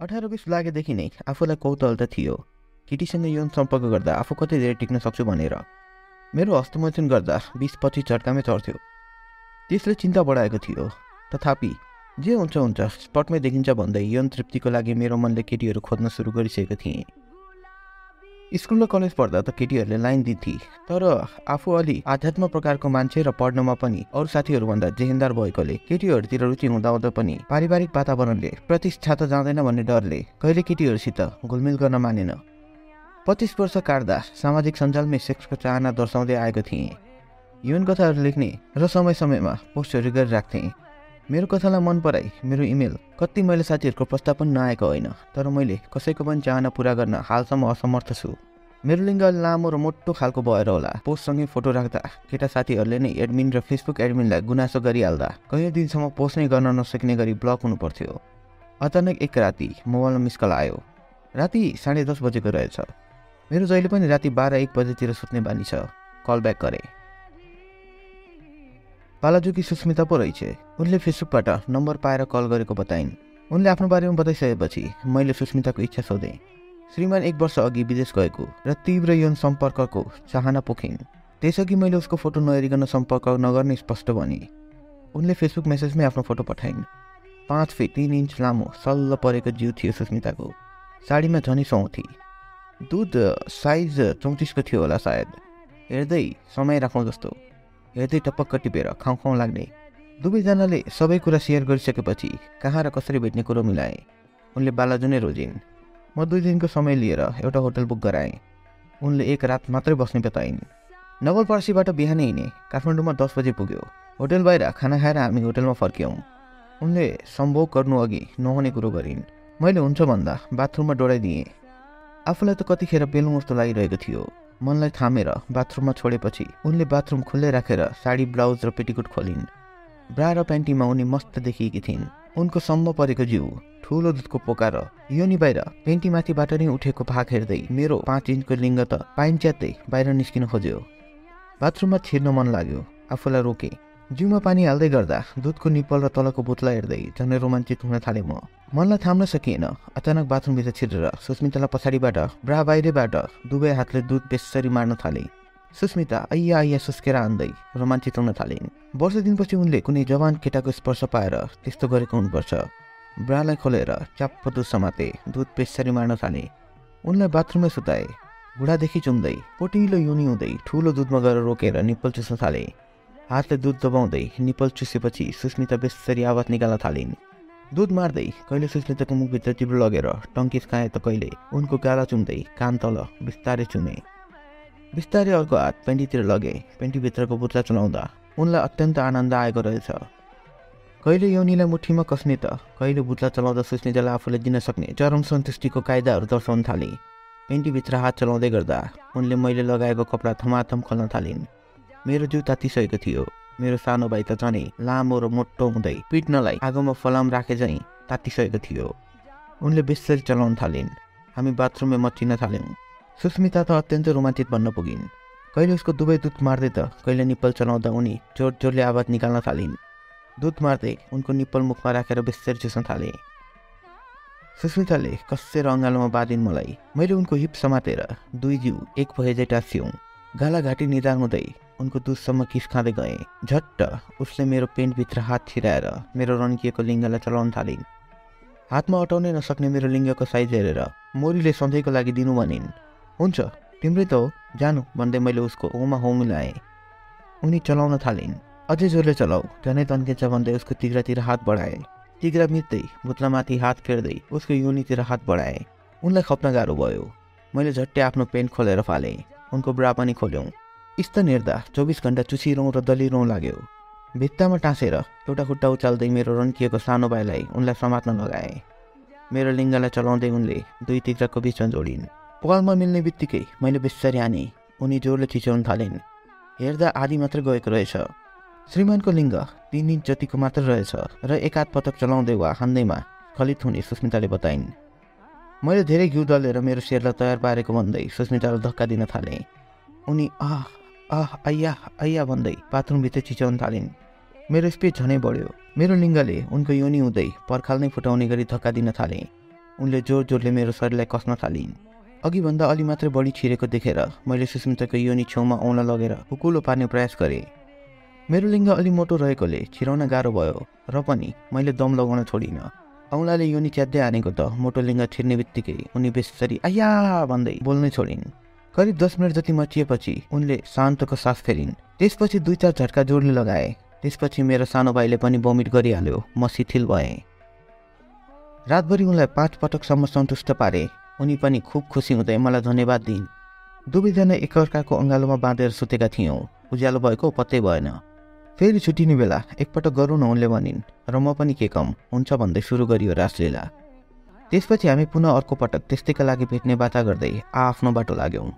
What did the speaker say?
अठार बिस लागेदेखि नै आफूलाई कौतल त थियो। केटीसँग यौन सम्पर्क गर्दा आफू कति धेरै टिक्न सक्छु भनेर। मेरो हस्तमोचन गर्दा बिस पच्चिस झट्कामै चढ्थ्यो। त्यसले चिन्ता बढाएको थियो। तथापि जे हुन्छ हुन्छ स्पटमै देखिन्छ भन्दै यौन तृप्तिको लागि मेरो मनले केटीहरू खोज्न सुरु गरिसकेको थिएँ। स्कुल र कलेज पढ्दा त केटीहरूले लाइन दिन्थे तर आफू अलि आध्यात्म प्रकारको मान्छे र पढ्नमा पनि अरू साथीहरूभन्दा जेहेन्दार भएकोले केटीहरूतिर रुचि हुँदाहुँदा पनि पारिवारिक वातावरणले प्रतिष्ठा त जाँदैन भन्ने डरले कहिले केटीहरूसित घुलमिल गर्न मानेन। पच्चिस वर्ष काट्दा सामाजिक सञ्जालमै सेक्सको चाहना दर्शाउँदै आएको थिएँ। यौन कथाहरू लेख्ने र समय समयमा पोस्टहरू गरिराख्थेँ। मेरो कथालाई मन पराई मेरो इमेल। कति मैले साथीहरूको प्रस्ताव पनि नआएको होइन तर मैले कसैको पनि चाहना पुरा गर्न हालसम्म असमर्थ छु। मेरो लिङ्ग लामो र मोटो खालको भएर होला। पोस्टसँगै फोटो राख्दा केटा साथीहरूले नै एडमिन र फेसबुक एडमिनलाई गुनासो गरिहाल्दा कैयौँ दिनसम्म पोस्ट नै गर्न नसक्ने गरी ब्लक हुनु पर्थ्यो अचानक एक राति मोबाइलमा मिसकल आयो। राति साढे दस बजेको रहेछ। मेरो जहिले पनि राति बाह्र एक बजेतिर सुत्ने बानी छ। कल ब्याक गरेँ। बालाजुकी सुस्मिता पो रहेछ। उनले फेसबुकबाट नम्बर पाएर कल गरेको बताइन्। उनले आफ्नो बारेमा बताइसकेपछि मैले सुस्मिताको इच्छा सोधेँ। श्रीमान एक वर्ष अघि विदेश गएको र तीव्र यौन सम्पर्कको चाहना पोखिन्। त्यसअघि मैले उसको फोटो नहेरिकन सम्पर्क नगर्ने स्पष्ट भने। उनले फेसबुक मेसेजमै आफ्नो फोटो पठाइन्। पाँच फिट तिन इन्च लामो सल्ल परेको जिउ थियो सुस्मिताको। साडीमा झनै सुहाउँथे दुध साइज चौतिसको थियो होला सायद। हेर्दै समय राखौँ जस्तो। हेर्दै टपक्क टिपेर खाउँ खाउँ लाग्ने। दुवैजनाले सबै कुरा सेयर गरिसकेपछि कहाँ र कसरी भेट्ने कुरो मिलाएँ? उनले बालाजु नै रोजिन्। म दुई दिनको समय लिएर एउटा होटल बुक गराएँ। उनले एक रात मात्रै बस्ने बताइन्। नवलपरासीबाट बिहानै हिँडे। काठमाडौँमा दस बजे पुग्यो। होटल बाहिर खाना खाएर हामी होटलमा फर्क्यौँ। उनले सम्भोग गर्नु अघि नहुने कुरो गरिन्। मैले हुन्छ भन्दा बाथरुममा डोराइदिएँ आफूलाई त कतिखेर बेलुङ जस्तो लागिरहेको थियो। मनलाई थामेर बाथरुममा छोडेपछि उनले बाथरुम खुल्लै राखेर साडी ब्लाउज र पेटिकोट खोलिन्। ब्रा र प्यान्टीमा उनी मस्त देखिएकी थिइन्। उनको सम्म परेको जिउ ठुलो दुधको पोका र योनी बाहिर पेन्टीमाथिबाट नै उठेको भाग हेर्दै मेरो पाँच इन्चको लिङ्ग त पाइन बाहिर निस्किन खोज्यो। बाथरुममा छिर्न मन लाग्यो। आफूलाई रोके। जिउमा पानी हाल्दै गर्दा दुधको निप्पल र तलको बुतला हेर्दै झनै रोमाञ्चित हुन थालेँ म। मनलाई थाम्न सकिएन। अचानक बाथरुमभित्र छिरेर सुस्मितालाई पछाडिबाट ब्रा बाहिरबाट दुवै हातले दुध बेसरी मार्न थाले। सुस्मिता अय्या अय्या सुस्केर आन्दै रोमाञ्चित हुन थालिन् वर्ष दिनपछि उनले कुनै जवान केटाको स्पर्श पाएर त्यस्तो गरेको हुनुपर्छ। ब्रालाई खोलेर च्याप्प दुध समाते दुध बेसरी मार्न थाले। उनलाई बाथरुममै सुताए। घुँडादेखि चुम्दै पोटिलो युनि हुँदै ठुलो दुधमा गएर रोकेर निप्पल चुस्न थाले। हातले दुध दबाउँदै निप्पल चुसेपछि सुस्मिता बेसरी आवाज निकाल्न थालिन्। दुध मार्दै कहिले सुस्मिताको मुखभित्र चिब्रो लगेर टङ्किस खाए त कहिले उनको गाला चुम्दै कान तल बिस्तारै चुमे। बिस्तारै अर्को हात पेन्टीतिर लगे पेन्टीभित्रको बुत्ला चलाउँदा उनलाई अत्यन्त आनन्द आएको रहेछ। कहिले यौनीलाई मुठीमा कस्ने त कहिले बुत्ला चलाउँदा सुस्मितालाई आफूले दिन सक्ने चरम सन्तुष्टिको कायदाहरू दर्शाउन थाले। पेन्टीभित्र हात चलाउँदै गर्दा उनले मैले लगाएको कपडा थमाथम खोल्न थालिन्। मेरो जिउ तातिसकेको थियो। मेरो सानो भाइ त झनै लामो र मोटो हुँदै पिट्नलाई आगोमा फलाम राखे झैँ तातिसकेको थियो। उनले बेसरी चलाउन थालिन्। हामी बाथरुममा मचिन थाल्यौँ। सुस्मिता त अत्यन्तै रोमाञ्चित बन्न पुगिन्। कहिले उसको दुवै दुध मार्दै त कहिले निप्पल चलाउँदा उनी जोड जोडले आवाज निकाल्न थालिन्। दुध मार्दै उनको निप्पल मुखमा राखेर बेसरी चुस्न थाले। सुस्मिताले कसेर अँगालोमा बाँधिन् मलाई। मैले उनको हिप समातेर दुई जिउ एक भए टाँस्यौँ गालाघाटी निदान हुँदै उनको दुधसम्म किस खाँदै गएँ। झट्ट उसले मेरो पेन्टभित्र हात छिराएर मेरो रन्किएको लिङ्गलाई चलाउन थालिन्। हातमा अटाउनै नसक्ने मेरो लिङ्गको साइज हेरेर मोरीले सधैँको लागि दिनु भनिन् हुन्छ तिम्रै त हो जानु भन्दै मैले उसको होमा हो मिलाएँ उनी चलाउन थालिन्। अझै जोरले चलाऊ झनै तन्किन्छ भन्दै उसको तिग्रातिर हात बढाएँ। तिग्रा मिच्दै भुत्लामाथि हात फेर्दै उसको योनीतिर हात बढाएँ। उनलाई खप्न गाह्रो भयो। मैले झट्टै आफ्नो पेन्ट खोलेर फालेँ। उनको ब्रा पनि खोल्यौँ। स्तन हेर्दा चौबिस घन्टा चुसिरौँ र दलिरौँ लाग्यो। भित्तामा टाँसेर एउटा खुट्टा उचाल्दै मेरो रन्किएको सानो भाइलाई उनलाई समात्न लगाए। मेरो लिङ्गलाई चलाउँदै उनले दुई तिग्राको बिचमा जोडिन्। पलमा मिल्ने बित्तिकै मैले बिस्तारै आने उनी जोरले थिच्याउन थालिन्। हेर्दा आधी मात्र गएको रहेछ। श्रीमानको लिङ्ग तिन इन्च जतिको मात्र रहेछ र एकाध पटक चलाउँदै वा हान्दैमा खलित हुने सुस्मिताले बताइन्। मैले धेरै घिउ दलेर मेरो शेरलाई तयार पारेको भन्दै सुस्मितालाई धक्का दिन थालेँ। उनी आह आह अय्या अय्या भन्दै बाथरुमभित्र चिच्याउन थालिन्। मेरो स्पिड झनै बढ्यो। मेरो लिङ्गले उनको योनी हुँदै पर्खाल नै फुटाउने गरी धक्का दिन थालेँ। उनले जोर जोरले मेरो शरीरलाई कस्न थालिन्। अघिभन्दा अलि मात्रै बढी छिरेको देखेर मैले सुस्मिताको योनि छेउमा आउन लगेर हुकुलो पार्ने प्रयास गरेँ। मेरो लिङ्ग अलि मोटो रहेकोले छिराउन गाह्रो भयो र पनि मैले दम लगाउन छोडिनँ। औँलाले योनि च्याद्दै हानेको त मोटो लिङ्ग छिर्ने बित्तिकै उनी बेसरी आया भन्दै बोल्नै छोडिन्। करिब दस मिनट जति मचिएपछि उनले शान्तको सास फेरिन्। त्यसपछि दुई चार झट्का जोड्ने लगाए। त्यसपछि मेरो सानो भाइले पनि बमिट गरिहाल्यो। म शिथिल भएँ। रातभरि उनलाई पाँच पटकसम्म सन्तुष्ट पारे। उनी पनि खुब खुसी हुँदै मलाई धन्यवाद दिइन्। दुवैजना एकअर्काको अँगालोमा बाँधेर सुतेका थियौँ। उज्यालो भएको पत्तै भएन। फेरि छुट्टिने बेला एकपटक गरौँ न उनले भनिन् र म पनि के कम हुन्छ भन्दै सुरु गरियो रासलीला। त्यसपछि हामी पुनः अर्को पटक त्यस्तैका लागि भेट्ने बाचा गर्दै आ आफ्नो बाटो लाग्यौँ।